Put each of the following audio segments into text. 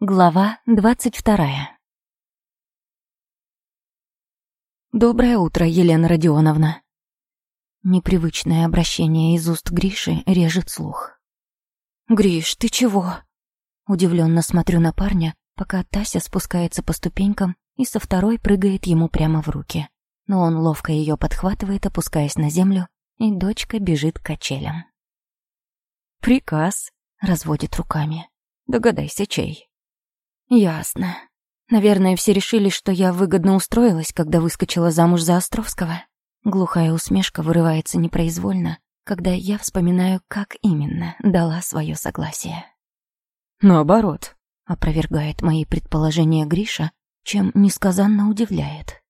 Глава двадцать вторая. Доброе утро, Елена Родионовна. Непривычное обращение из уст Гриши режет слух. Гриш, ты чего? Удивленно смотрю на парня, пока Тася спускается по ступенькам и со второй прыгает ему прямо в руки. Но он ловко ее подхватывает, опускаясь на землю, и дочка бежит к качелям. «Приказ», — разводит руками. «Догадайся, чей». «Ясно. Наверное, все решили, что я выгодно устроилась, когда выскочила замуж за Островского». Глухая усмешка вырывается непроизвольно, когда я вспоминаю, как именно дала свое согласие. «Наоборот», — опровергает мои предположения Гриша, чем несказанно удивляет.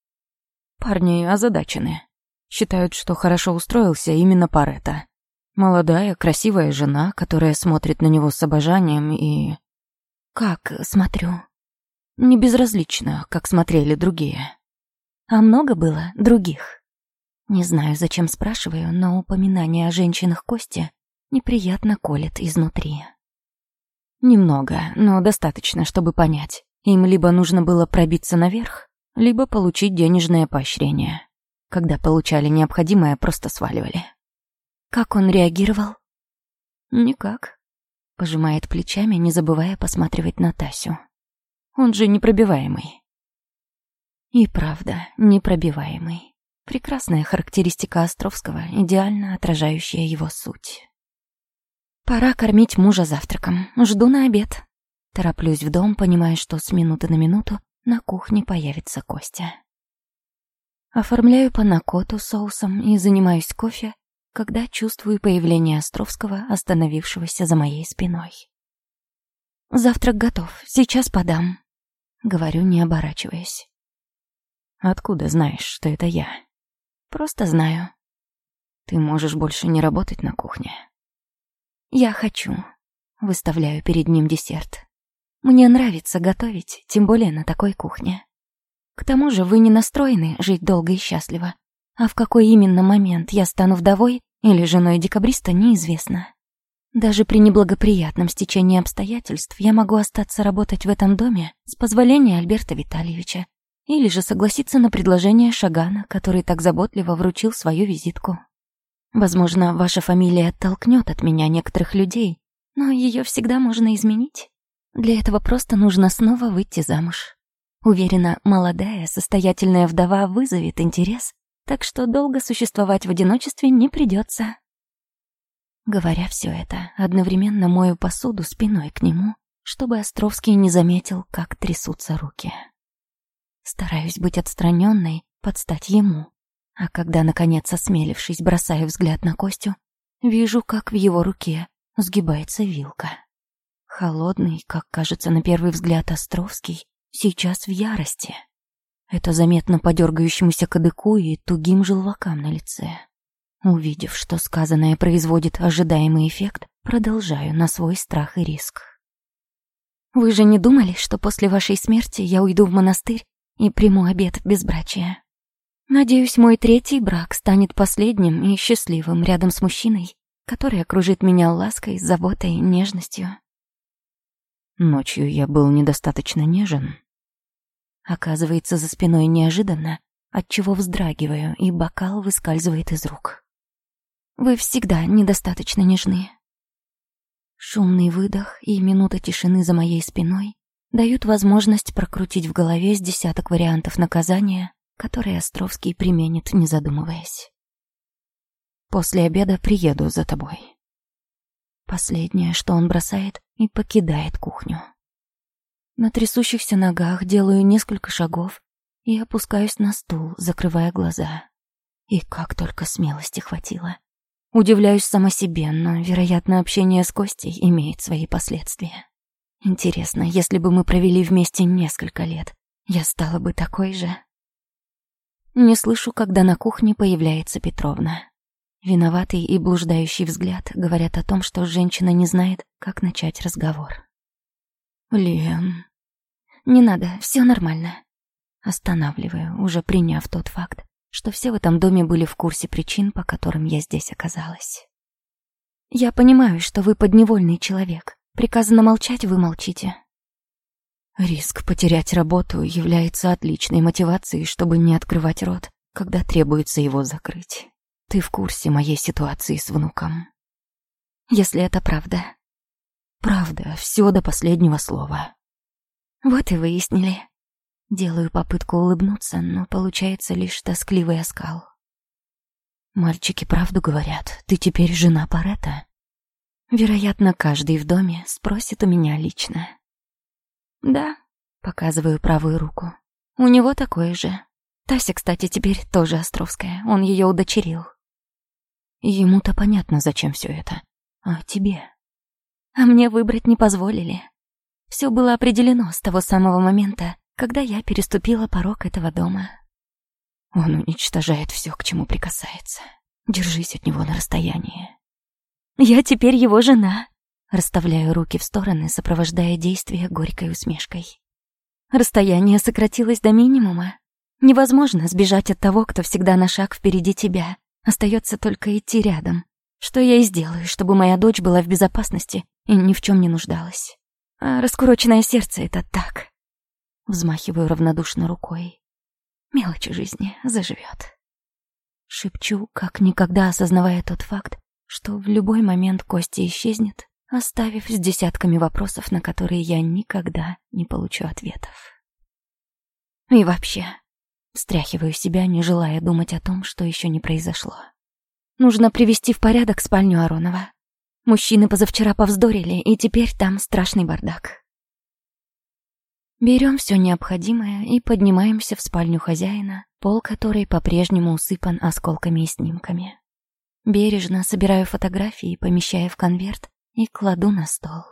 Парни озадачены. Считают, что хорошо устроился именно Парета. Молодая, красивая жена, которая смотрит на него с обожанием и... Как смотрю? Не безразлично, как смотрели другие. А много было других. Не знаю, зачем спрашиваю, но упоминание о женщинах Кости неприятно колет изнутри. Немного, но достаточно, чтобы понять. Им либо нужно было пробиться наверх, либо получить денежное поощрение. Когда получали необходимое, просто сваливали. Как он реагировал? Никак. Пожимает плечами, не забывая посматривать на Тасю. Он же непробиваемый. И правда, непробиваемый. Прекрасная характеристика Островского, идеально отражающая его суть. Пора кормить мужа завтраком. Жду на обед. Тороплюсь в дом, понимая, что с минуты на минуту на кухне появится Костя. Оформляю панакоту соусом и занимаюсь кофе, когда чувствую появление Островского, остановившегося за моей спиной. «Завтрак готов, сейчас подам», — говорю, не оборачиваясь. «Откуда знаешь, что это я?» «Просто знаю». «Ты можешь больше не работать на кухне?» «Я хочу», — выставляю перед ним десерт. «Мне нравится готовить, тем более на такой кухне. К тому же вы не настроены жить долго и счастливо, а в какой именно момент я стану вдовой или женой декабриста, неизвестно. Даже при неблагоприятном стечении обстоятельств я могу остаться работать в этом доме с позволения Альберта Витальевича или же согласиться на предложение Шагана, который так заботливо вручил свою визитку. Возможно, ваша фамилия оттолкнет от меня некоторых людей, но ее всегда можно изменить. Для этого просто нужно снова выйти замуж. Уверена, молодая, состоятельная вдова вызовет интерес так что долго существовать в одиночестве не придется. Говоря все это, одновременно мою посуду спиной к нему, чтобы Островский не заметил, как трясутся руки. Стараюсь быть отстраненной, подстать ему. А когда, наконец, осмелившись, бросаю взгляд на Костю, вижу, как в его руке сгибается вилка. Холодный, как кажется на первый взгляд Островский, сейчас в ярости. Это заметно по дергающемуся кадыку и тугим желвакам на лице. Увидев, что сказанное производит ожидаемый эффект, продолжаю на свой страх и риск. «Вы же не думали, что после вашей смерти я уйду в монастырь и приму обет безбрачия? Надеюсь, мой третий брак станет последним и счастливым рядом с мужчиной, который окружит меня лаской, заботой, нежностью». Ночью я был недостаточно нежен, Оказывается, за спиной неожиданно, отчего вздрагиваю, и бокал выскальзывает из рук. Вы всегда недостаточно нежны. Шумный выдох и минута тишины за моей спиной дают возможность прокрутить в голове с десяток вариантов наказания, которые Островский применит, не задумываясь. После обеда приеду за тобой. Последнее, что он бросает, и покидает кухню. На трясущихся ногах делаю несколько шагов и опускаюсь на стул, закрывая глаза. И как только смелости хватило. Удивляюсь сама себе, но, вероятно, общение с Костей имеет свои последствия. Интересно, если бы мы провели вместе несколько лет, я стала бы такой же? Не слышу, когда на кухне появляется Петровна. Виноватый и блуждающий взгляд говорят о том, что женщина не знает, как начать разговор. «Лен...» «Не надо, все нормально». Останавливаю, уже приняв тот факт, что все в этом доме были в курсе причин, по которым я здесь оказалась. «Я понимаю, что вы подневольный человек. Приказано молчать, вы молчите». Риск потерять работу является отличной мотивацией, чтобы не открывать рот, когда требуется его закрыть. Ты в курсе моей ситуации с внуком. Если это правда. Правда, все до последнего слова. Вот и выяснили. Делаю попытку улыбнуться, но получается лишь тоскливый оскал. Мальчики правду говорят, ты теперь жена Парета. Вероятно, каждый в доме спросит у меня лично. «Да», — показываю правую руку. «У него такое же. Тася, кстати, теперь тоже Островская, он ее удочерил». Ему-то понятно, зачем все это. А тебе? А мне выбрать не позволили. Все было определено с того самого момента, когда я переступила порог этого дома. Он уничтожает все, к чему прикасается. Держись от него на расстоянии. Я теперь его жена, Расставляю руки в стороны, сопровождая действия горькой усмешкой. Расстояние сократилось до минимума. Невозможно сбежать от того, кто всегда на шаг впереди тебя. Остается только идти рядом. Что я и сделаю, чтобы моя дочь была в безопасности и ни в чем не нуждалась. А раскуроченное сердце — это так. Взмахиваю равнодушно рукой. Мелочи жизни заживет. Шепчу, как никогда осознавая тот факт, что в любой момент Костя исчезнет, оставив с десятками вопросов, на которые я никогда не получу ответов. И вообще, встряхиваю себя, не желая думать о том, что еще не произошло. Нужно привести в порядок спальню Аронова. Мужчины позавчера повздорили, и теперь там страшный бардак. Берем все необходимое и поднимаемся в спальню хозяина, пол которой по-прежнему усыпан осколками и снимками. Бережно собираю фотографии, помещая в конверт и кладу на стол.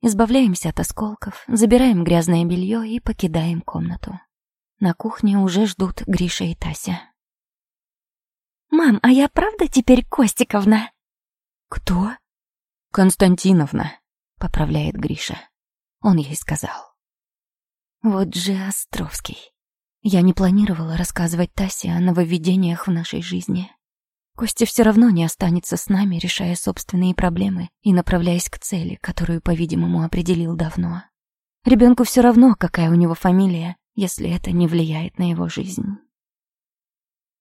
Избавляемся от осколков, забираем грязное белье и покидаем комнату. На кухне уже ждут Гриша и Тася. «Мам, а я правда теперь Костиковна?» «Кто?» «Константиновна», — поправляет Гриша. Он ей сказал. «Вот же Островский. Я не планировала рассказывать Тасе о нововведениях в нашей жизни. Костя все равно не останется с нами, решая собственные проблемы и направляясь к цели, которую, по-видимому, определил давно. Ребенку все равно, какая у него фамилия, если это не влияет на его жизнь.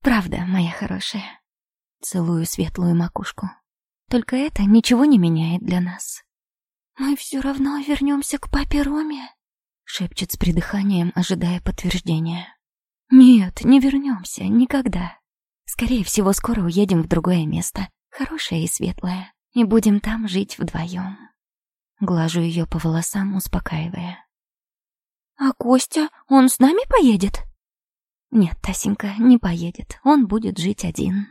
Правда, моя хорошая. Целую светлую макушку. Только это ничего не меняет для нас. Мы все равно вернемся к папе Роме, шепчет с придыханием, ожидая подтверждения. Нет, не вернемся никогда. Скорее всего, скоро уедем в другое место, хорошее и светлое, и будем там жить вдвоем. Глажу ее по волосам, успокаивая. «А Костя, он с нами поедет?» «Нет, Тасенька, не поедет, он будет жить один».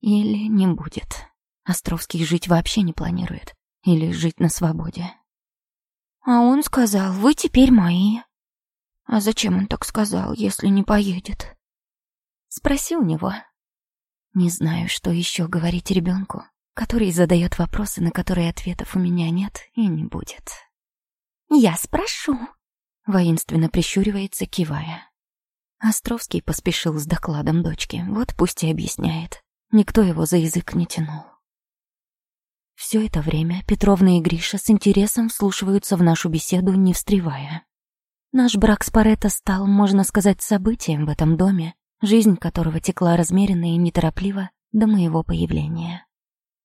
Или не будет. Островский жить вообще не планирует. Или жить на свободе. А он сказал, вы теперь мои. А зачем он так сказал, если не поедет? Спроси у него. Не знаю, что еще говорить ребенку, который задает вопросы, на которые ответов у меня нет и не будет. «Я спрошу», — воинственно прищуривается, кивая. Островский поспешил с докладом дочки, вот пусть и объясняет. Никто его за язык не тянул. Все это время Петровна и Гриша с интересом вслушиваются в нашу беседу, не встревая. Наш брак с Паретто стал, можно сказать, событием в этом доме, жизнь которого текла размеренно и неторопливо до моего появления.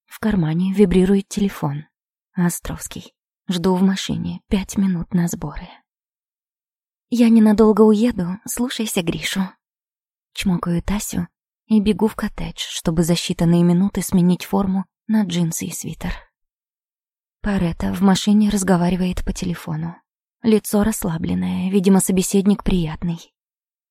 В кармане вибрирует телефон. Островский. Жду в машине пять минут на сборы. Я ненадолго уеду, слушайся Гришу. Чмокаю Тасю и бегу в коттедж, чтобы за считанные минуты сменить форму на джинсы и свитер. Парета в машине разговаривает по телефону. Лицо расслабленное, видимо, собеседник приятный.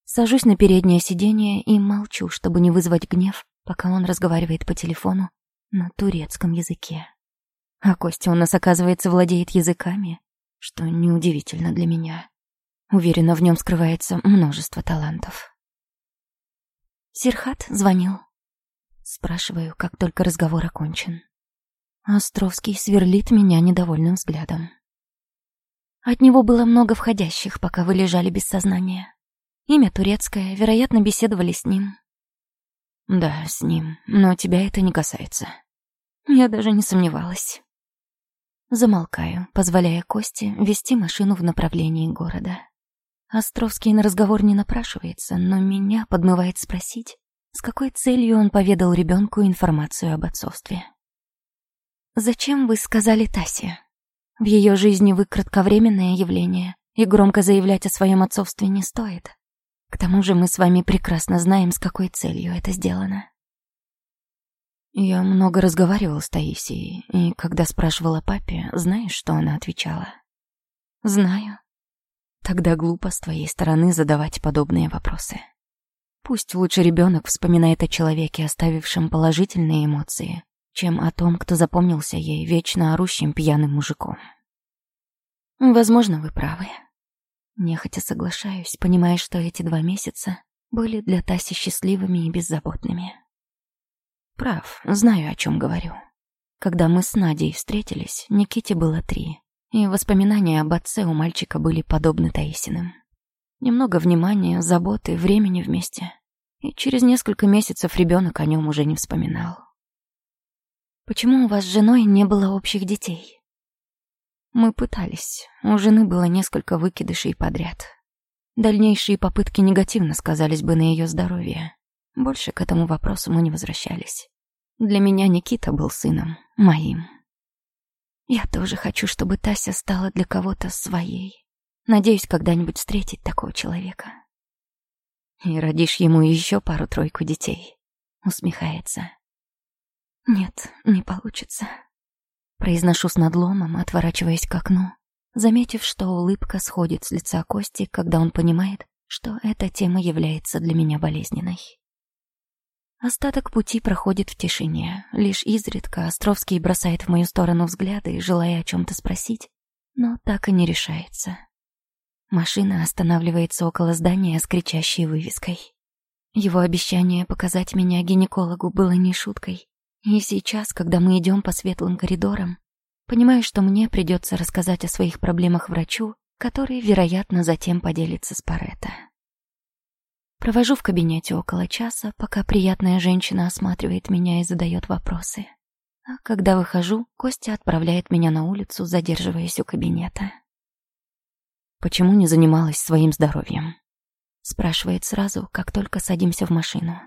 Сажусь на переднее сиденье и молчу, чтобы не вызвать гнев, пока он разговаривает по телефону на турецком языке. А Костя у нас, оказывается, владеет языками, что неудивительно для меня. Уверена, в нем скрывается множество талантов. Серхат звонил. Спрашиваю, как только разговор окончен. Островский сверлит меня недовольным взглядом. От него было много входящих, пока вы лежали без сознания. Имя турецкое, вероятно, беседовали с ним. Да, с ним, но тебя это не касается. Я даже не сомневалась. Замолкаю, позволяя Косте вести машину в направлении города. Островский на разговор не напрашивается, но меня подмывает спросить, с какой целью он поведал ребенку информацию об отцовстве. «Зачем вы сказали Тасе? В ее жизни вы кратковременное явление, и громко заявлять о своем отцовстве не стоит. К тому же мы с вами прекрасно знаем, с какой целью это сделано». Я много разговаривал с Таисией, и когда спрашивал о папе, знаешь, что она отвечала? «Знаю», Тогда глупо с твоей стороны задавать подобные вопросы. Пусть лучше ребенок вспоминает о человеке, оставившем положительные эмоции, чем о том, кто запомнился ей вечно орущим пьяным мужиком. Возможно, вы правы. Нехотя соглашаюсь, понимая, что эти два месяца были для Таси счастливыми и беззаботными. Прав, знаю, о чем говорю. Когда мы с Надей встретились, Никите было три, и воспоминания об отце у мальчика были подобны Таисиным. Немного внимания, заботы, времени вместе. И через несколько месяцев ребенок о нем уже не вспоминал. «Почему у вас с женой не было общих детей?» Мы пытались. У жены было несколько выкидышей подряд. Дальнейшие попытки негативно сказались бы на ее здоровье. Больше к этому вопросу мы не возвращались. Для меня Никита был сыном, моим. Я тоже хочу, чтобы Тася стала для кого-то своей. Надеюсь, когда-нибудь встретить такого человека. И родишь ему еще пару-тройку детей. Усмехается. Нет, не получится. Произношу с надломом, отворачиваясь к окну, заметив, что улыбка сходит с лица Кости, когда он понимает, что эта тема является для меня болезненной. Остаток пути проходит в тишине. Лишь изредка Островский бросает в мою сторону взгляды, желая о чем-то спросить, но так и не решается. Машина останавливается около здания с кричащей вывеской. Его обещание показать меня гинекологу было не шуткой. И сейчас, когда мы идем по светлым коридорам, понимаю, что мне придется рассказать о своих проблемах врачу, который, вероятно, затем поделится с Паретто. Провожу в кабинете около часа, пока приятная женщина осматривает меня и задает вопросы. А когда выхожу, Костя отправляет меня на улицу, задерживаясь у кабинета. «Почему не занималась своим здоровьем?» Спрашивает сразу, как только садимся в машину.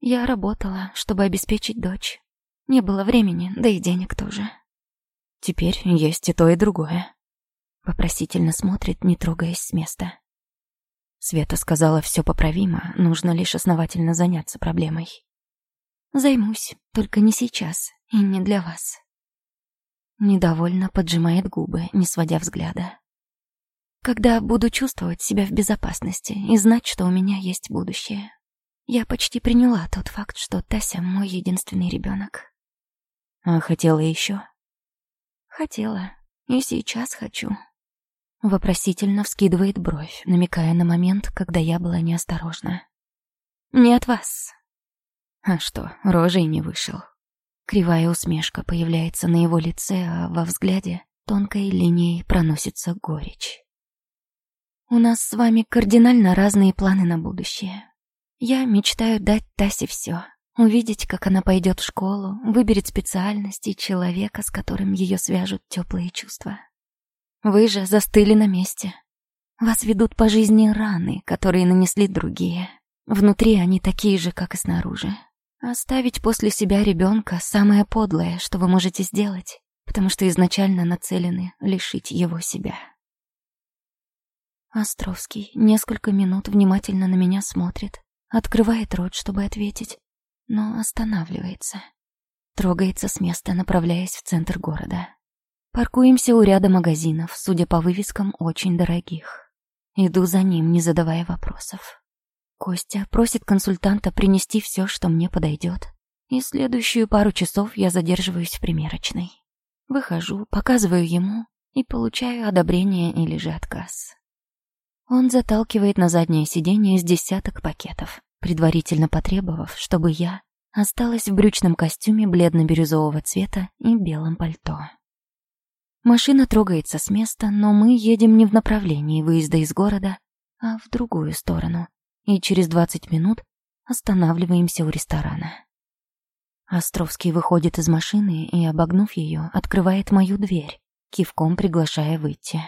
Я работала, чтобы обеспечить дочь. Не было времени, да и денег тоже. Теперь есть и то, и другое. Вопросительно смотрит, не трогаясь с места. Света сказала, все поправимо, нужно лишь основательно заняться проблемой. Займусь, только не сейчас и не для вас. Недовольно поджимает губы, не сводя взгляда. Когда буду чувствовать себя в безопасности и знать, что у меня есть будущее. Я почти приняла тот факт, что Тася мой единственный ребенок. А хотела еще? Хотела. И сейчас хочу. Вопросительно вскидывает бровь, намекая на момент, когда я была неосторожна. «Не от вас». А что, рожей не вышел. Кривая усмешка появляется на его лице, а во взгляде тонкой линией проносится горечь. «У нас с вами кардинально разные планы на будущее. Я мечтаю дать Тасе все, увидеть, как она пойдет в школу, выберет специальность и человека, с которым ее свяжут теплые чувства. Вы же застыли на месте. Вас ведут по жизни раны, которые нанесли другие. Внутри они такие же, как и снаружи. Оставить после себя ребенка самое подлое, что вы можете сделать, потому что изначально нацелены лишить его себя. Островский несколько минут внимательно на меня смотрит, открывает рот, чтобы ответить, но останавливается. Трогается с места, направляясь в центр города. Паркуемся у ряда магазинов, судя по вывескам, очень дорогих. Иду за ним, не задавая вопросов. Костя просит консультанта принести все, что мне подойдет. И следующую пару часов я задерживаюсь в примерочной. Выхожу, показываю ему и получаю одобрение или же отказ. Он заталкивает на заднее сиденье с десяток пакетов, предварительно потребовав, чтобы я осталась в брючном костюме бледно-бирюзового цвета и белом пальто. Машина трогается с места, но мы едем не в направлении выезда из города, а в другую сторону, и через 20 минут останавливаемся у ресторана. Островский выходит из машины и, обогнув ее, открывает мою дверь, кивком приглашая выйти.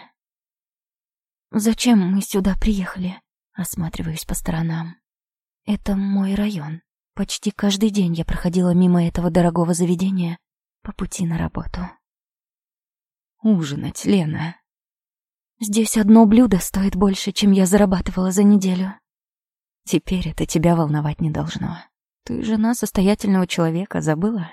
«Зачем мы сюда приехали?» Осматриваюсь по сторонам. «Это мой район. Почти каждый день я проходила мимо этого дорогого заведения по пути на работу». «Ужинать, Лена». «Здесь одно блюдо стоит больше, чем я зарабатывала за неделю». «Теперь это тебя волновать не должно. Ты жена состоятельного человека, забыла?»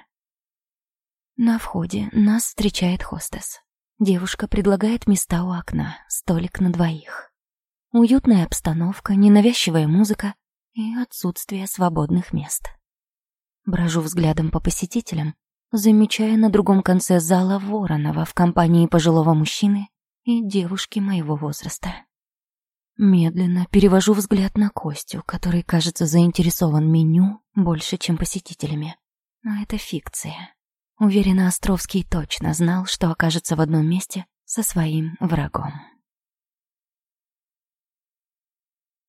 На входе нас встречает хостес. Девушка предлагает места у окна, столик на двоих. Уютная обстановка, ненавязчивая музыка и отсутствие свободных мест. Брожу взглядом по посетителям, замечая на другом конце зала Воронова в компании пожилого мужчины и девушки моего возраста. Медленно перевожу взгляд на Костю, который, кажется, заинтересован меню больше, чем посетителями. Но это фикция. Уверена, Островский точно знал, что окажется в одном месте со своим врагом.